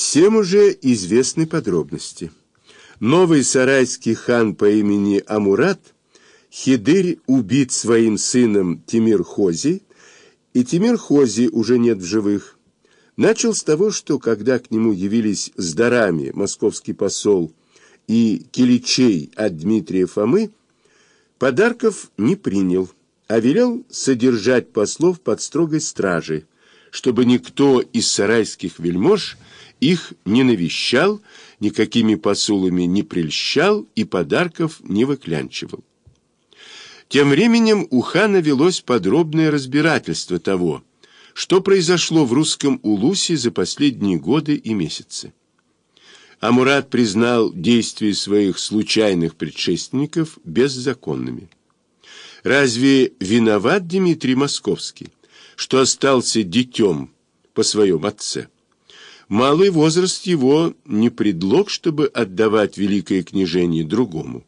Всем уже известны подробности. Новый сарайский хан по имени Амурат, Хидырь убит своим сыном Тимир Хози, и Тимир Хози уже нет в живых. Начал с того, что когда к нему явились с дарами московский посол и Киличей от Дмитрия Фомы, подарков не принял, а велел содержать послов под строгой стражей, чтобы никто из сарайских вельмож их не навещал, никакими посулами не прельщал и подарков не выклянчивал. Тем временем у хана велось подробное разбирательство того, что произошло в русском Улусе за последние годы и месяцы. Амурат признал действия своих случайных предшественников беззаконными. Разве виноват Дмитрий Московский, что остался детем по своем отце? Малый возраст его не предлог, чтобы отдавать великое княжение другому.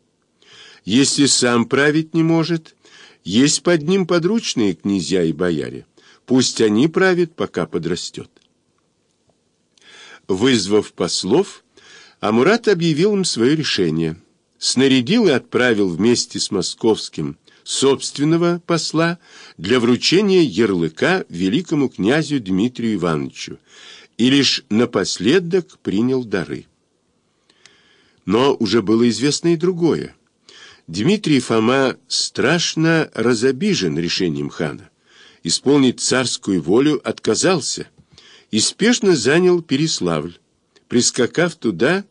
Если сам править не может, есть под ним подручные князья и бояре. Пусть они правят, пока подрастет. Вызвав послов, Амурат объявил им свое решение. Снарядил и отправил вместе с московским собственного посла для вручения ярлыка великому князю Дмитрию Ивановичу и лишь напоследок принял дары. Но уже было известно и другое. Дмитрий Фома страшно разобижен решением хана. Исполнить царскую волю отказался и спешно занял Переславль, прискакав туда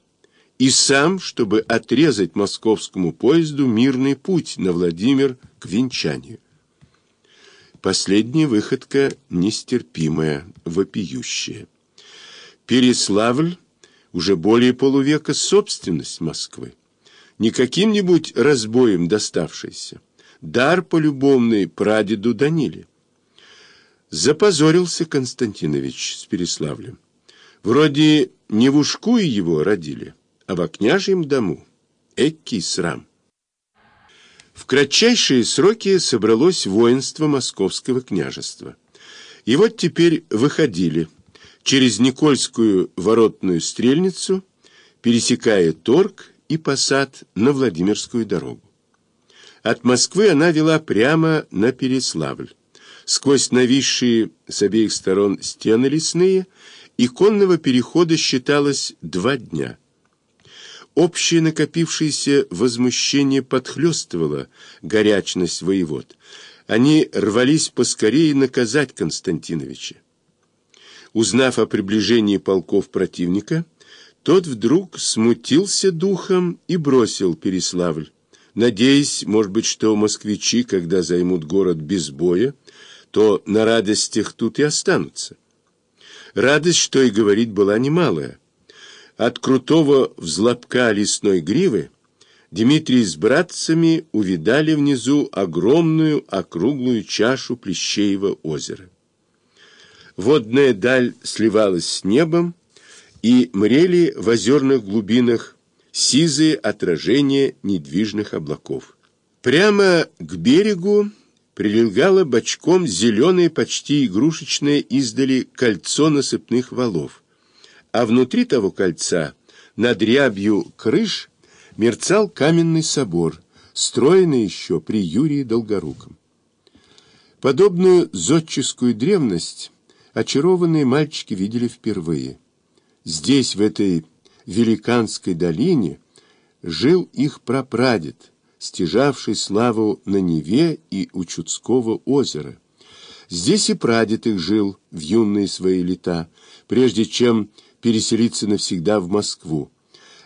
и сам, чтобы отрезать московскому поезду мирный путь на Владимир к венчанию. Последняя выходка нестерпимая, вопиющая. Переславль уже более полувека собственность Москвы. Не каким-нибудь разбоем доставшийся. Дар полюбовный прадеду Даниле. Запозорился Константинович с Переславлем. Вроде не в Ушкуе его родили, а во княжьем дому. Эккий срам. В кратчайшие сроки собралось воинство московского княжества. И вот теперь выходили – через Никольскую воротную стрельницу, пересекая Торг и посад на Владимирскую дорогу. От Москвы она вела прямо на Переславль. Сквозь нависшие с обеих сторон стены лесные, иконного перехода считалось два дня. Общее накопившееся возмущение подхлестывало горячность воевод. Они рвались поскорее наказать Константиновича. Узнав о приближении полков противника, тот вдруг смутился духом и бросил Переславль, надеясь, может быть, что москвичи, когда займут город без боя, то на радостях тут и останутся. Радость, что и говорить, была немалая. От крутого взлобка лесной гривы Дмитрий с братцами увидали внизу огромную округлую чашу Плещеева озера. Водная даль сливалась с небом, и мрели в озерных глубинах сизые отражения недвижных облаков. Прямо к берегу прилегало бочком зеленое, почти игрушечное издали кольцо насыпных валов, а внутри того кольца, над рябью крыш, мерцал каменный собор, строенный еще при Юрии Долгоруком. Подобную зодческую древность очарованные мальчики видели впервые. Здесь, в этой великанской долине, жил их прапрадед, стяжавший славу на Неве и у Чудского озера. Здесь и прадед их жил в юные свои лета, прежде чем переселиться навсегда в Москву.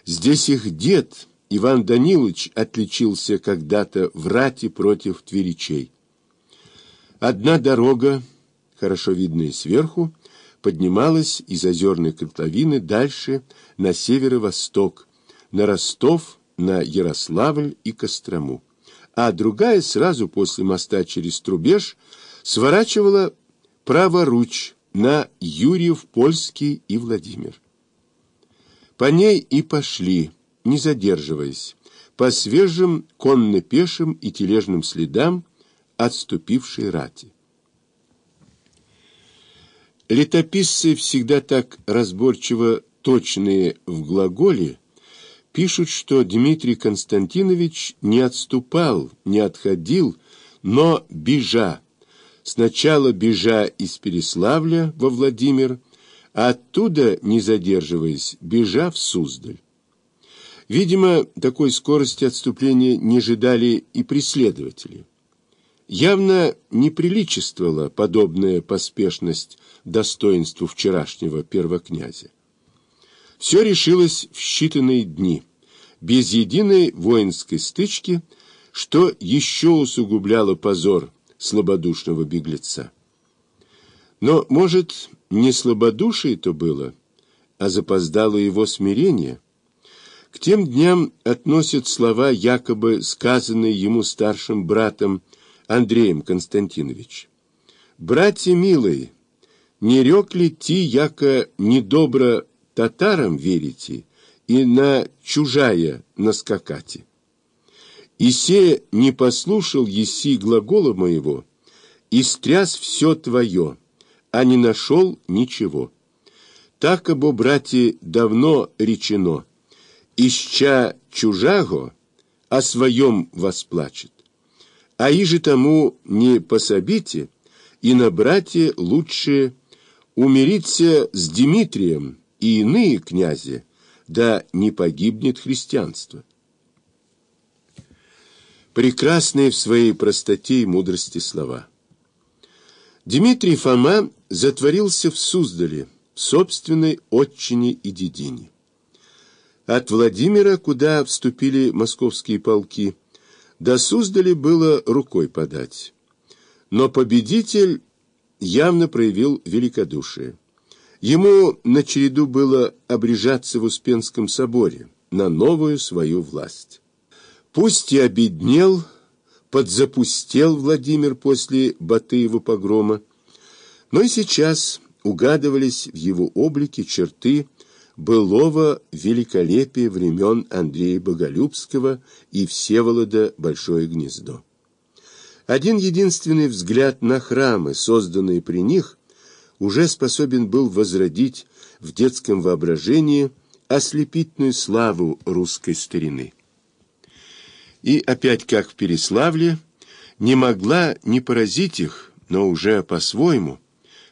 Здесь их дед, Иван Данилович, отличился когда-то в рате против тверичей. Одна дорога хорошо видная сверху, поднималась из озерной котловины дальше на северо-восток, на Ростов, на Ярославль и Кострому, а другая сразу после моста через Трубеж сворачивала праворуч на Юрьев-Польский и Владимир. По ней и пошли, не задерживаясь, по свежим конно-пешим и тележным следам отступившей рати. Летописцы всегда так разборчиво точные в глаголе, пишут, что Дмитрий Константинович не отступал, не отходил, но бежа. Сначала бежа из Переславля во Владимир, а оттуда, не задерживаясь, бежа в Суздаль. Видимо, такой скорости отступления не ожидали и преследователи. Явно неприличествовала подобная поспешность достоинству вчерашнего первокнязя. Все решилось в считанные дни, без единой воинской стычки, что еще усугубляло позор слабодушного беглеца. Но, может, не слабодушие то было, а запоздало его смирение. К тем дням относят слова, якобы сказанные ему старшим братом Андреем Константинович. «Братья милые, не рек ли ти, яко недобро татарам верите и на чужая наскакати? И се не послушал еси глагола моего, и стряс все твое, а не нашел ничего. Так обо брате давно речено, ища чужаго, о своем восплачет. А иже тому не пособите, и на брате лучше умириться с Дмитрием и иные князи, да не погибнет христианство. Прекрасные в своей простоте и мудрости слова. Дмитрий Фома затворился в Суздале, в собственной отчине и дедине. От Владимира, куда вступили московские полки, до Суздали было рукой подать. Но победитель явно проявил великодушие. Ему на череду было обрежаться в Успенском соборе на новую свою власть. Пусть и обеднел, подзапустел Владимир после Батыева погрома, но и сейчас угадывались в его облике черты былого великолепия времен Андрея Боголюбского и Всеволода Большое Гнездо. Один единственный взгляд на храмы, созданные при них, уже способен был возродить в детском воображении ослепительную славу русской старины. И опять, как в Переславле, не могла не поразить их, но уже по-своему,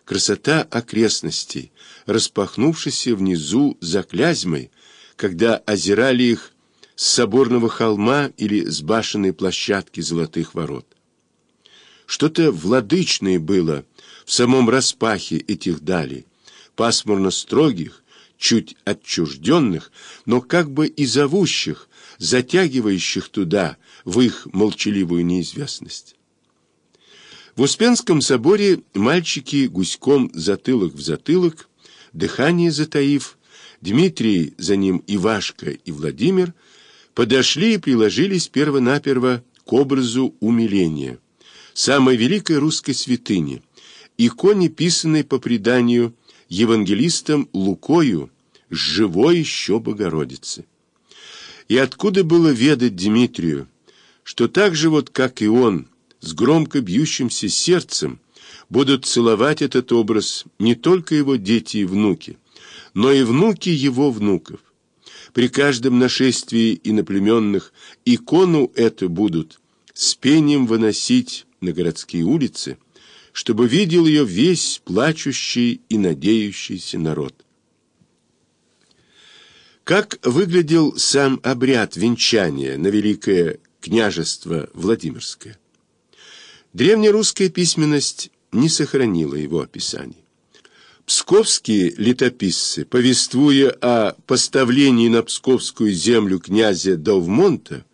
красота окрестностей, распахнувшейся внизу за Клязьмой, когда озирали их с соборного холма или с башенной площадки золотых ворот. Что-то владычное было в самом распахе этих далей, пасмурно строгих, чуть отчужденных, но как бы и зовущих, затягивающих туда, в их молчаливую неизвестность. В Успенском соборе мальчики гуськом затылок в затылок, дыхание затаив, Дмитрий, за ним Ивашка и Владимир, подошли и приложились первонаперво к образу умиления – самой великой русской святыни, иконе, писанной по преданию евангелистом Лукою живой еще Богородицы. И откуда было ведать Дмитрию, что так же вот, как и он, с громко бьющимся сердцем, будут целовать этот образ не только его дети и внуки, но и внуки его внуков. При каждом нашествии иноплеменных икону эту будут с пением выносить на городские улицы, чтобы видел ее весь плачущий и надеющийся народ. Как выглядел сам обряд венчания на Великое княжество Владимирское? Древнерусская письменность не сохранила его описаний. Псковские летописцы, повествуя о поставлении на псковскую землю князя Довмонта,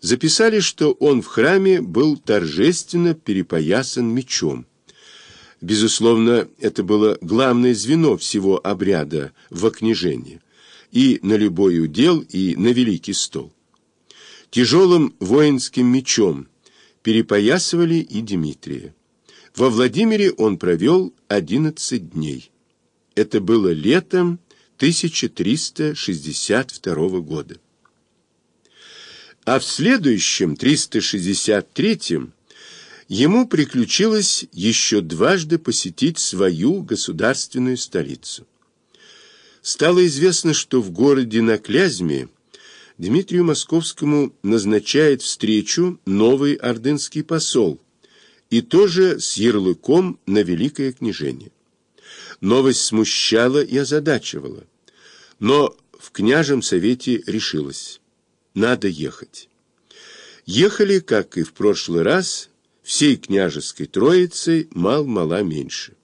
записали, что он в храме был торжественно перепоясан мечом. Безусловно, это было главное звено всего обряда во княжении и на любой удел, и на великий стол. Тяжелым воинским мечом перепоясывали и Дмитрия. Во Владимире он провел 11 дней. Это было летом 1362 года. А в следующем, 363-м, ему приключилось еще дважды посетить свою государственную столицу. Стало известно, что в городе на Клязьме Дмитрию Московскому назначает встречу новый ордынский посол, и тоже с ярлыком на великое княжение. Новость смущала и озадачивала, но в княжем совете решилось – надо ехать. Ехали, как и в прошлый раз, всей княжеской троицей мал-мала меньше.